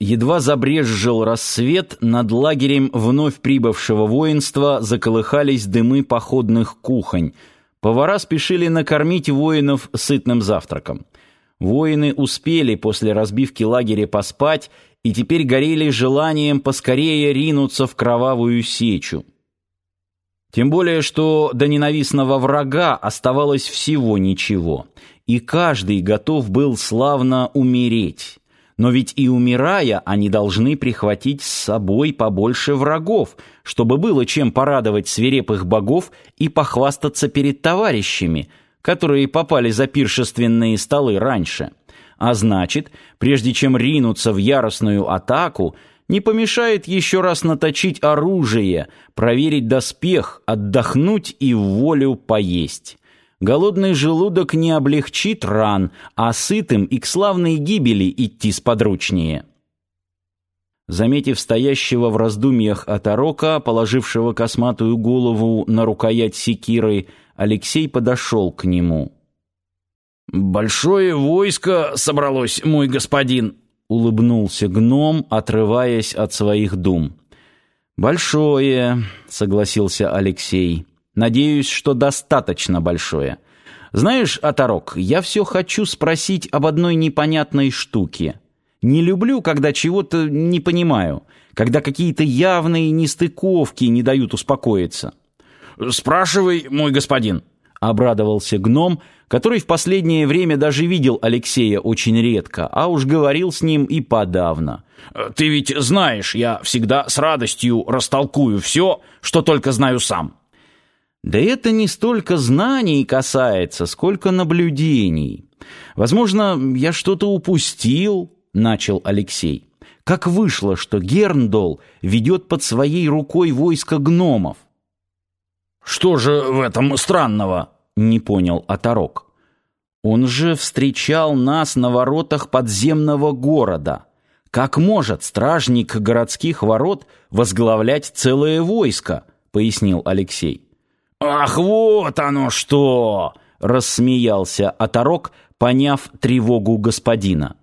Едва забрезжил рассвет, над лагерем вновь прибывшего воинства заколыхались дымы походных кухонь. Повара спешили накормить воинов сытным завтраком. Воины успели после разбивки лагеря поспать и теперь горели желанием поскорее ринуться в кровавую сечу. Тем более, что до ненавистного врага оставалось всего ничего, и каждый готов был славно умереть. Но ведь и умирая, они должны прихватить с собой побольше врагов, чтобы было чем порадовать свирепых богов и похвастаться перед товарищами, которые попали за пиршественные столы раньше. А значит, прежде чем ринуться в яростную атаку, не помешает еще раз наточить оружие, проверить доспех, отдохнуть и в волю поесть. Голодный желудок не облегчит ран, а сытым и к славной гибели идти сподручнее. Заметив стоящего в раздумьях оторока, положившего косматую голову на рукоять секиры, Алексей подошел к нему. «Большое войско собралось, мой господин», — улыбнулся гном, отрываясь от своих дум. «Большое», — согласился Алексей. Надеюсь, что достаточно большое. Знаешь, Оторок, я все хочу спросить об одной непонятной штуке. Не люблю, когда чего-то не понимаю, когда какие-то явные нестыковки не дают успокоиться. «Спрашивай, мой господин», — обрадовался гном, который в последнее время даже видел Алексея очень редко, а уж говорил с ним и подавно. «Ты ведь знаешь, я всегда с радостью растолкую все, что только знаю сам». Да это не столько знаний касается, сколько наблюдений. Возможно, я что-то упустил, начал Алексей. Как вышло, что Герндол ведет под своей рукой войско гномов? Что же в этом странного? Не понял Оторок. Он же встречал нас на воротах подземного города. Как может стражник городских ворот возглавлять целое войско? пояснил Алексей. «Ах, вот оно что!» — рассмеялся оторок, поняв тревогу господина.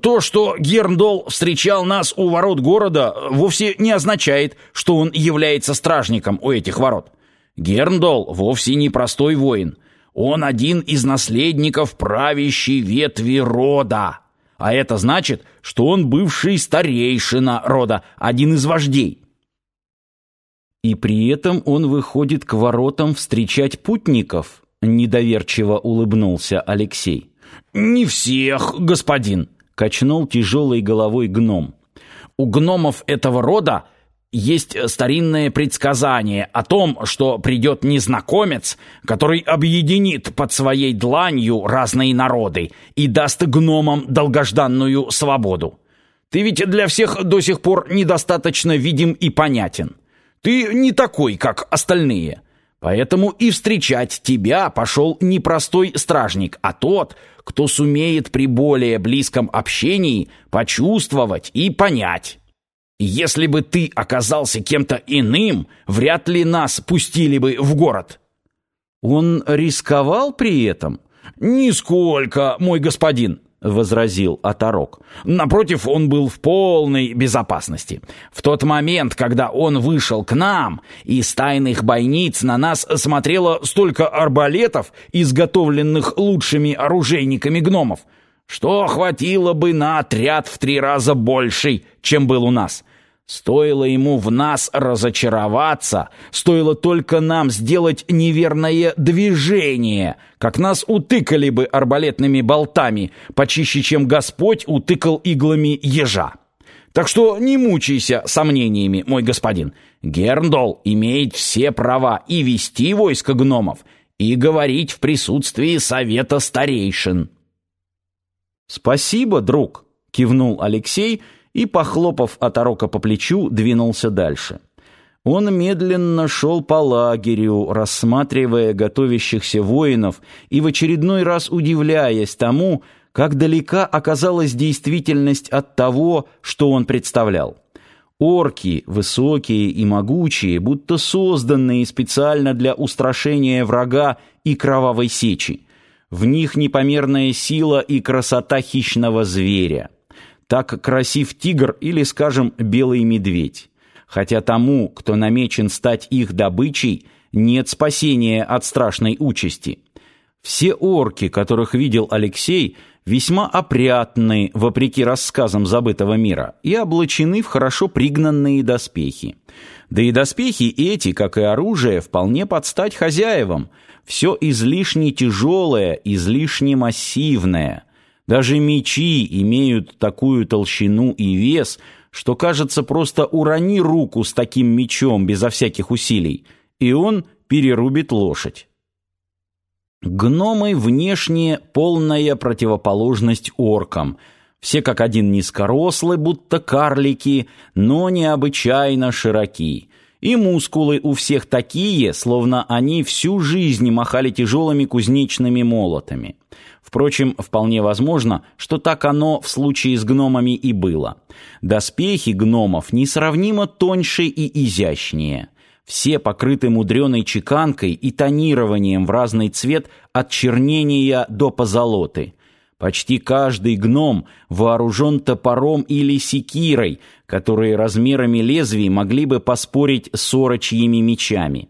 «То, что Герндол встречал нас у ворот города, вовсе не означает, что он является стражником у этих ворот. Герндол вовсе не простой воин. Он один из наследников правящей ветви рода. А это значит, что он бывший старейшина рода, один из вождей. И при этом он выходит к воротам встречать путников, недоверчиво улыбнулся Алексей. Не всех, господин, качнул тяжелой головой гном. У гномов этого рода есть старинное предсказание о том, что придет незнакомец, который объединит под своей дланью разные народы и даст гномам долгожданную свободу. Ты ведь для всех до сих пор недостаточно видим и понятен. Ты не такой, как остальные. Поэтому и встречать тебя пошел не простой стражник, а тот, кто сумеет при более близком общении почувствовать и понять. Если бы ты оказался кем-то иным, вряд ли нас пустили бы в город. Он рисковал при этом? Нисколько, мой господин. — возразил Оторок. «Напротив, он был в полной безопасности. В тот момент, когда он вышел к нам, из тайных бойниц на нас смотрело столько арбалетов, изготовленных лучшими оружейниками гномов, что хватило бы на отряд в три раза больший, чем был у нас». Стоило ему в нас разочароваться, стоило только нам сделать неверное движение, как нас утыкали бы арбалетными болтами, почище, чем Господь утыкал иглами ежа. Так что не мучайся сомнениями, мой господин. Герндол имеет все права и вести войско гномов, и говорить в присутствии совета старейшин. «Спасибо, друг», — кивнул Алексей, — и, похлопав оторока по плечу, двинулся дальше. Он медленно шел по лагерю, рассматривая готовящихся воинов и в очередной раз удивляясь тому, как далека оказалась действительность от того, что он представлял. Орки, высокие и могучие, будто созданные специально для устрашения врага и кровавой сечи. В них непомерная сила и красота хищного зверя. Так красив тигр или, скажем, белый медведь. Хотя тому, кто намечен стать их добычей, нет спасения от страшной участи. Все орки, которых видел Алексей, весьма опрятны, вопреки рассказам забытого мира, и облачены в хорошо пригнанные доспехи. Да и доспехи эти, как и оружие, вполне под стать хозяевам. Все излишне тяжелое, излишне массивное. Даже мечи имеют такую толщину и вес, что, кажется, просто урони руку с таким мечом безо всяких усилий, и он перерубит лошадь. Гномы внешне полная противоположность оркам. Все как один низкорослы, будто карлики, но необычайно широки. И мускулы у всех такие, словно они всю жизнь махали тяжелыми кузнечными молотами. Впрочем, вполне возможно, что так оно в случае с гномами и было. Доспехи гномов несравнимо тоньше и изящнее – все покрыты мудреной чеканкой и тонированием в разный цвет от чернения до позолоты. Почти каждый гном вооружен топором или секирой, которые размерами лезвий могли бы поспорить с орочьими мечами.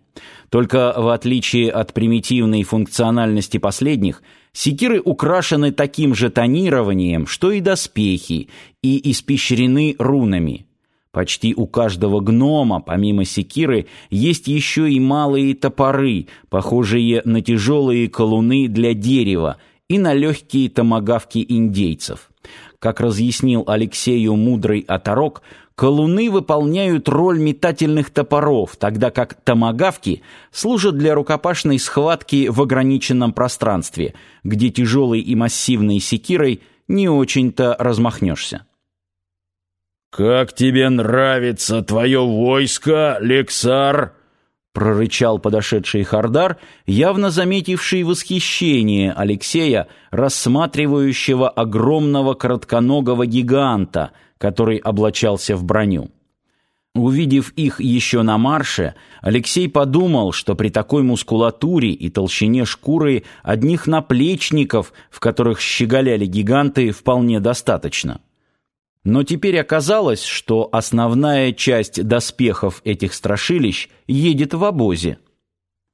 Только в отличие от примитивной функциональности последних, секиры украшены таким же тонированием, что и доспехи, и испещрены рунами. Почти у каждого гнома, помимо секиры, есть еще и малые топоры, похожие на тяжелые колуны для дерева и на легкие томагавки индейцев. Как разъяснил Алексею мудрый оторок, колуны выполняют роль метательных топоров, тогда как томагавки служат для рукопашной схватки в ограниченном пространстве, где тяжелой и массивной секирой не очень-то размахнешься. «Как тебе нравится твое войско, Лексар?» Прорычал подошедший Хардар, явно заметивший восхищение Алексея, рассматривающего огромного коротконогого гиганта, который облачался в броню. Увидев их еще на марше, Алексей подумал, что при такой мускулатуре и толщине шкуры одних наплечников, в которых щеголяли гиганты, вполне достаточно. Но теперь оказалось, что основная часть доспехов этих страшилищ едет в обозе.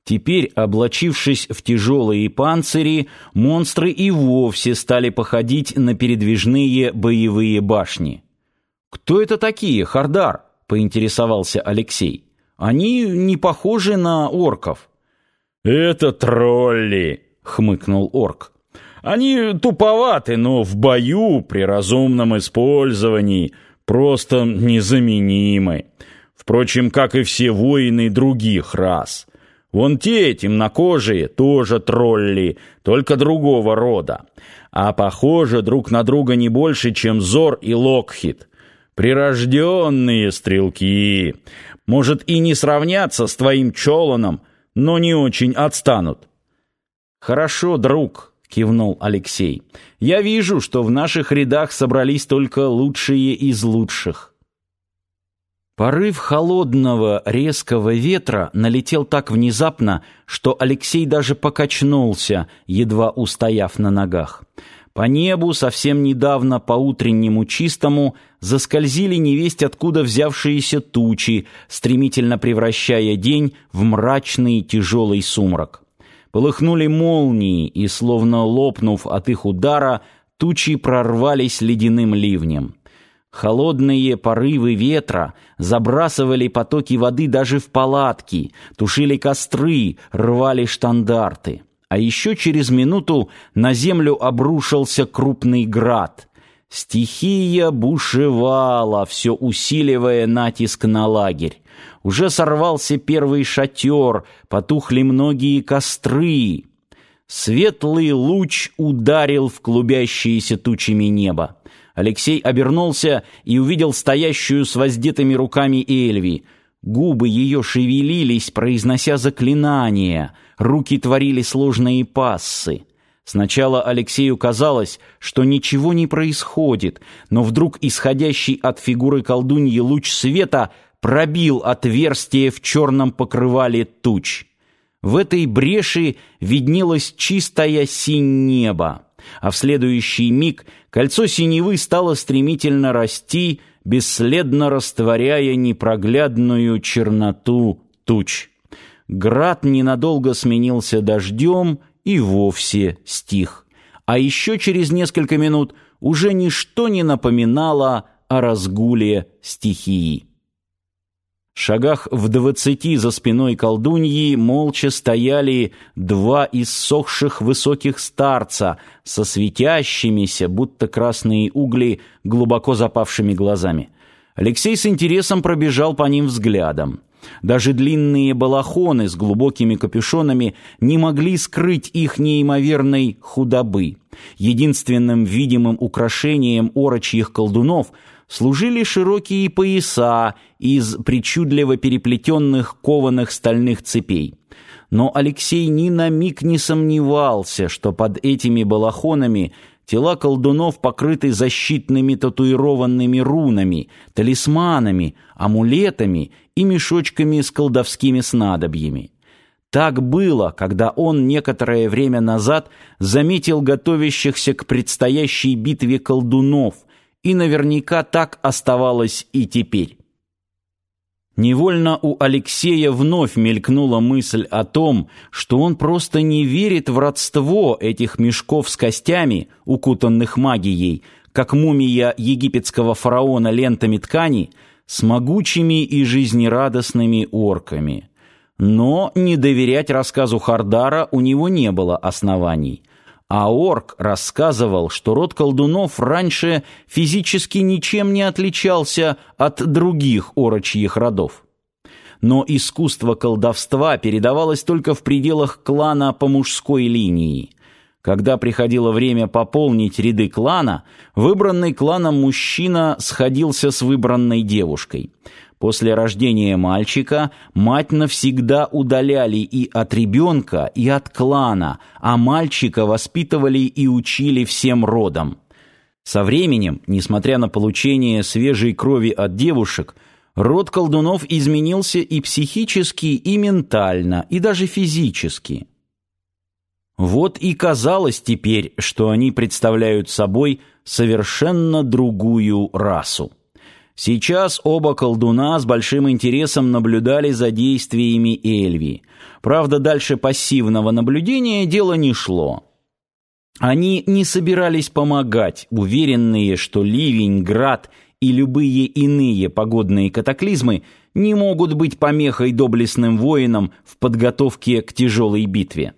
Теперь, облачившись в тяжелые панцири, монстры и вовсе стали походить на передвижные боевые башни. «Кто это такие, Хардар?» — поинтересовался Алексей. «Они не похожи на орков». «Это тролли!» — хмыкнул орк. Они туповаты, но в бою при разумном использовании просто незаменимы. Впрочем, как и все воины других рас. Вон те темнокожие тоже тролли, только другого рода. А похожи друг на друга не больше, чем Зор и Локхит. Прирожденные стрелки. Может и не сравнятся с твоим Чоланом, но не очень отстанут. «Хорошо, друг», — кивнул Алексей. «Я вижу, что в наших рядах собрались только лучшие из лучших». Порыв холодного, резкого ветра налетел так внезапно, что Алексей даже покачнулся, едва устояв на ногах. По небу, совсем недавно по утреннему чистому, заскользили невесть откуда взявшиеся тучи, стремительно превращая день в мрачный тяжелый сумрак. Полыхнули молнии, и, словно лопнув от их удара, тучи прорвались ледяным ливнем. Холодные порывы ветра забрасывали потоки воды даже в палатки, тушили костры, рвали штандарты. А еще через минуту на землю обрушился крупный град. Стихия бушевала, все усиливая натиск на лагерь. Уже сорвался первый шатер, потухли многие костры. Светлый луч ударил в клубящиеся тучами небо. Алексей обернулся и увидел стоящую с воздетыми руками Эльви. Губы ее шевелились, произнося заклинания, руки творили сложные пассы. Сначала Алексею казалось, что ничего не происходит, но вдруг исходящий от фигуры колдуньи луч света пробил отверстие в черном покрывале туч. В этой бреши виднелось чистое синь небо. а в следующий миг кольцо синевы стало стремительно расти, бесследно растворяя непроглядную черноту туч. Град ненадолго сменился дождем и вовсе стих. А еще через несколько минут уже ничто не напоминало о разгуле стихии. Шагах в двадцати за спиной колдуньи молча стояли два иссохших высоких старца со светящимися, будто красные угли, глубоко запавшими глазами. Алексей с интересом пробежал по ним взглядом. Даже длинные балахоны с глубокими капюшонами не могли скрыть их неимоверной худобы. Единственным видимым украшением орочьих колдунов – служили широкие пояса из причудливо переплетенных кованых стальных цепей. Но Алексей ни на миг не сомневался, что под этими балахонами тела колдунов покрыты защитными татуированными рунами, талисманами, амулетами и мешочками с колдовскими снадобьями. Так было, когда он некоторое время назад заметил готовящихся к предстоящей битве колдунов, и наверняка так оставалось и теперь. Невольно у Алексея вновь мелькнула мысль о том, что он просто не верит в родство этих мешков с костями, укутанных магией, как мумия египетского фараона лентами ткани, с могучими и жизнерадостными орками. Но не доверять рассказу Хардара у него не было оснований – а орк рассказывал, что род колдунов раньше физически ничем не отличался от других орочьих родов. Но искусство колдовства передавалось только в пределах клана по мужской линии. Когда приходило время пополнить ряды клана, выбранный кланом мужчина сходился с выбранной девушкой – После рождения мальчика мать навсегда удаляли и от ребенка, и от клана, а мальчика воспитывали и учили всем родам. Со временем, несмотря на получение свежей крови от девушек, род колдунов изменился и психически, и ментально, и даже физически. Вот и казалось теперь, что они представляют собой совершенно другую расу. Сейчас оба колдуна с большим интересом наблюдали за действиями Эльви. Правда, дальше пассивного наблюдения дело не шло. Они не собирались помогать, уверенные, что ливень, град и любые иные погодные катаклизмы не могут быть помехой доблестным воинам в подготовке к тяжелой битве.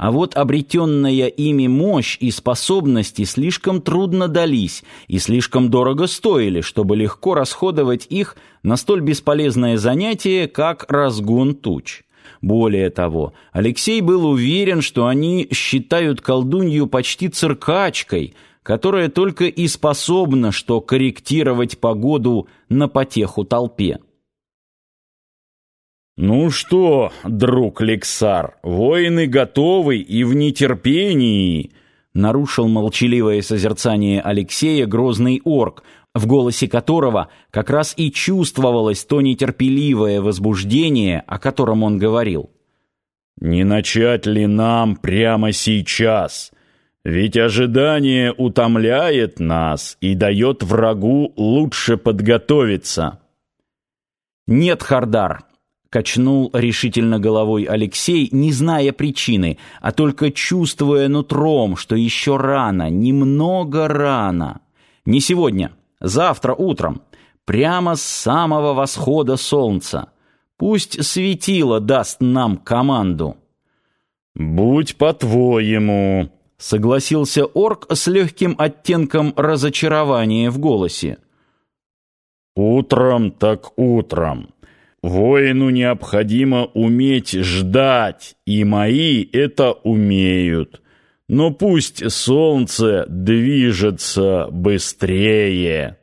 А вот обретенная ими мощь и способности слишком трудно дались и слишком дорого стоили, чтобы легко расходовать их на столь бесполезное занятие, как разгон туч. Более того, Алексей был уверен, что они считают колдунью почти циркачкой, которая только и способна что корректировать погоду на потеху толпе. «Ну что, друг Лексар, воины готовы и в нетерпении!» Нарушил молчаливое созерцание Алексея грозный орк, в голосе которого как раз и чувствовалось то нетерпеливое возбуждение, о котором он говорил. «Не начать ли нам прямо сейчас? Ведь ожидание утомляет нас и дает врагу лучше подготовиться». «Нет, Хардар, Качнул решительно головой Алексей, не зная причины, а только чувствуя нутром, что еще рано, немного рано. Не сегодня, завтра утром, прямо с самого восхода солнца. Пусть светило даст нам команду. «Будь по-твоему», — согласился орк с легким оттенком разочарования в голосе. «Утром так утром». Воину необходимо уметь ждать, и мои это умеют. Но пусть солнце движется быстрее».